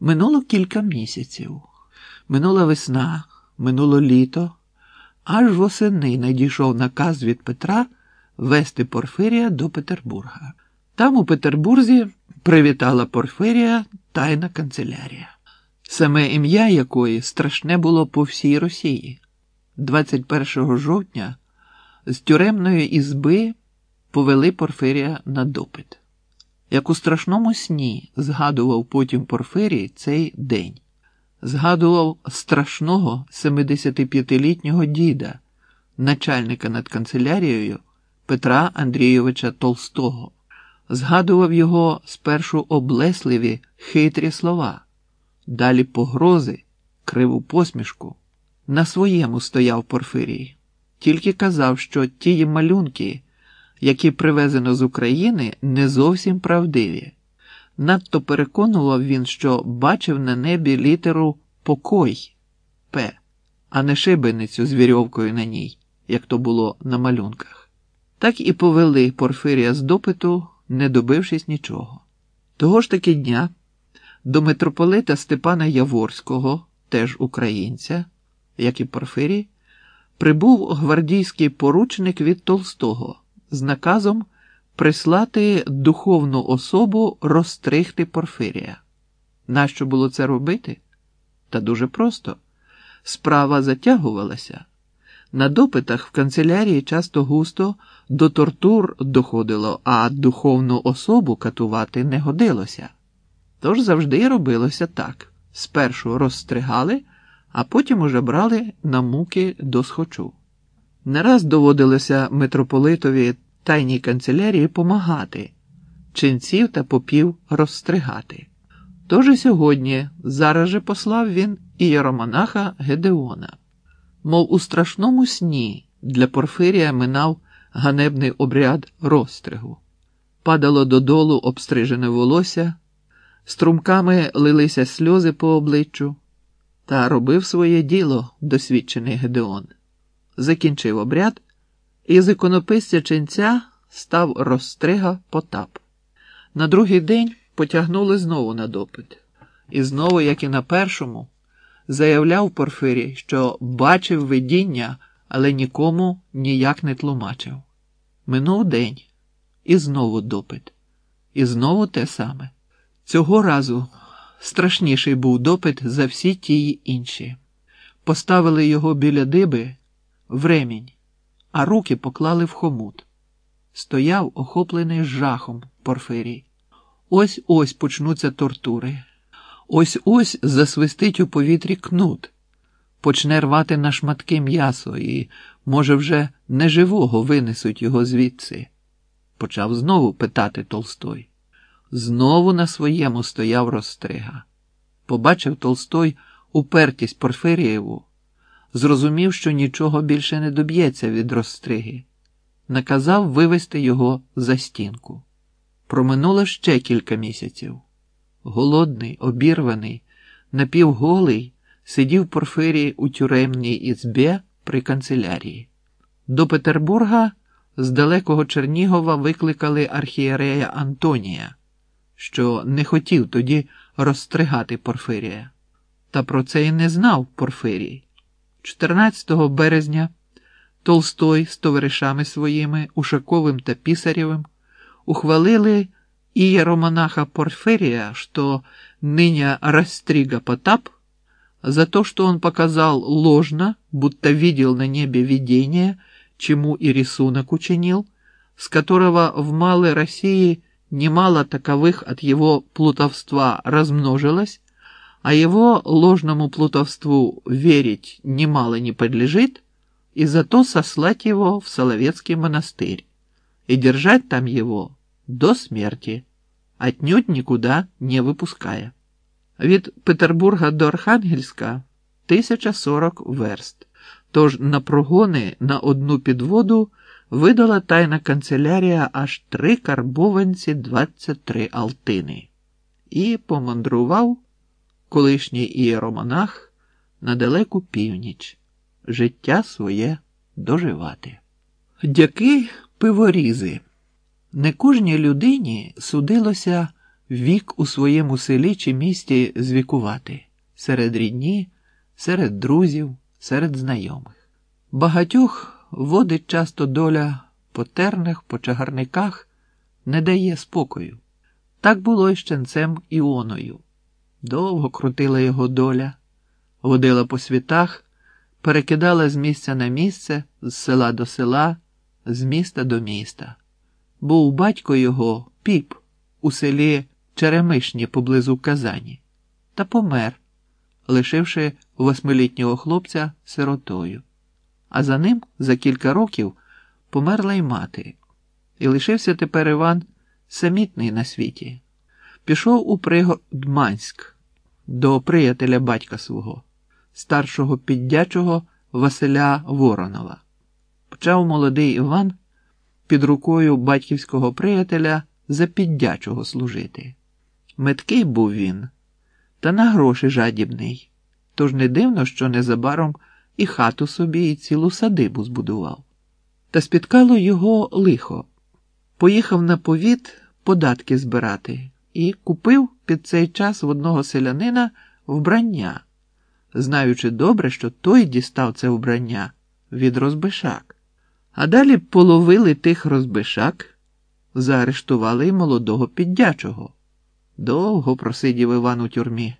Минуло кілька місяців. Минула весна, минуло літо, аж восени надійшов наказ від Петра вести Порфирія до Петербурга. Там, у Петербурзі, привітала Порфирія тайна канцелярія, саме ім'я якої страшне було по всій Росії. 21 жовтня з тюремної ізби повели Порфирія на допит. Як у страшному сні згадував потім Порфирій цей день, згадував страшного 75-літнього діда, начальника над канцелярією Петра Андрійовича Толстого, згадував його спершу облесливі хитрі слова, далі погрози, криву посмішку. На своєму стояв Порфирій, тільки казав, що ті малюнки які привезено з України, не зовсім правдиві. Надто переконував він, що бачив на небі літеру покой П, а не шибеницю з вірьовкою на ній, як то було на малюнках. Так і повели Порфирія з допиту, не добившись нічого. Того ж таки дня до митрополита Степана Яворського, теж українця, як і Порфирій, прибув гвардійський поручник від Толстого з наказом прислати духовну особу розстригти Порфирія. Нащо було це робити? Та дуже просто. Справа затягувалася. На допитах в канцелярії часто густо до тортур доходило, а духовну особу катувати не годилося. Тож завжди робилося так: спершу розстригали, а потім уже брали на муки до схочу. Не раз доводилося митрополитові тайній канцелярії помагати, ченців та попів розстригати. Тож і сьогодні зараз же послав він і єромонаха Гедеона. Мов у страшному сні для Порфирія минав ганебний обряд розстригу. Падало додолу обстрижене волосся, струмками лилися сльози по обличчю, та робив своє діло досвідчений Гедеон закінчив обряд, і з іконописця ченця став розстрига Потап. На другий день потягнули знову на допит. І знову, як і на першому, заявляв Порфирій, що бачив видіння, але нікому ніяк не тлумачив. Минув день, і знову допит, і знову те саме. Цього разу страшніший був допит за всі ті інші. Поставили його біля диби в ремінь, а руки поклали в хомут. Стояв, охоплений жахом Порфирій. Ось ось почнуться тортури. Ось ось засвистить у повітрі кнут, почне рвати на шматки м'ясо і, може, вже неживого винесуть його звідси. Почав знову питати Толстой. Знову на своєму стояв розстрига. Побачив Толстой упертість Порфирієву зрозумів, що нічого більше не доб'ється від розстриги, наказав вивести його за стінку. Проминуло ще кілька місяців. Голодний, обірваний, напівголий, сидів Порфирій у тюремній ізбі при канцелярії. До Петербурга з далекого Чернігова викликали архієрея Антонія, що не хотів тоді розстригати Порфирія. Та про це й не знав Порфирій. 14 березня Толстой з товаришами своїми, Ушаковим та Писаревым, ухвалили иеромонаха Порфирия, что ныне Растрига Потап, за то, что он показал ложно, будто видел на небе видение, чему и рисунок учинил, с которого в Малой России немало таковых от его плутовства размножилось, а его ложному плутовству верить немало не подлежит, и зато сослать его в Соловецкий монастырь и держать там его до смерти, отнюдь никуда не выпуская. Від Петербурга до Архангельська 1040 верст, тож на прогони на одну підводу видала тайна канцелярія аж три карбованці 23 алтини і помандрував колишній ієромонах на далеку північ, життя своє доживати. Дяки пиворізи. Не кожній людині судилося вік у своєму селі чи місті звікувати серед рідні, серед друзів, серед знайомих. Багатьох водить часто доля по тернах, по чагарниках, не дає спокою. Так було й щенцем Іоною. Довго крутила його доля, водила по світах, перекидала з місця на місце, з села до села, з міста до міста. Був батько його піп у селі Черемишні поблизу Казані, та помер, лишивши восьмилітнього хлопця сиротою. А за ним за кілька років померла й мати, і лишився тепер Іван самітний на світі. Пішов у пригород Манськ до приятеля батька свого, старшого піддячого Василя Воронова. Почав молодий Іван під рукою батьківського приятеля за піддячого служити. Меткий був він, та на гроші жадібний, тож не дивно, що незабаром і хату собі, і цілу садибу збудував. Та спіткало його лихо. Поїхав на повіт податки збирати і купив під цей час в одного селянина вбрання, знаючи добре, що той дістав це вбрання від розбишак. А далі половили тих розбишак, заарештували й молодого піддячого. Довго просидів Іван у тюрмі,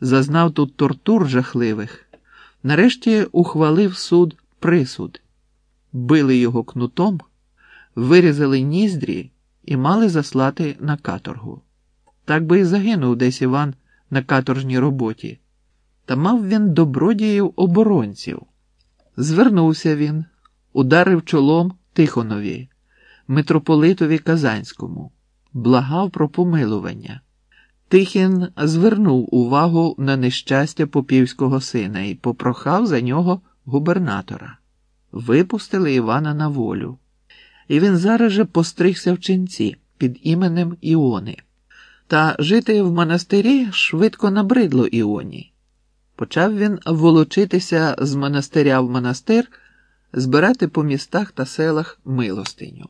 зазнав тут тортур жахливих. Нарешті ухвалив суд присуд, били його кнутом, вирізали ніздрі і мали заслати на каторгу. Так би і загинув десь Іван на каторжній роботі. Та мав він добродіїв оборонців. Звернувся він, ударив чолом Тихонові, митрополитові Казанському, благав про помилування. Тихін звернув увагу на нещастя попівського сина і попрохав за нього губернатора. Випустили Івана на волю, і він зараз же постригся в ченці під іменем Іони. Та жити в монастирі швидко набридло Іоні. Почав він волочитися з монастиря в монастир, збирати по містах та селах милостиню.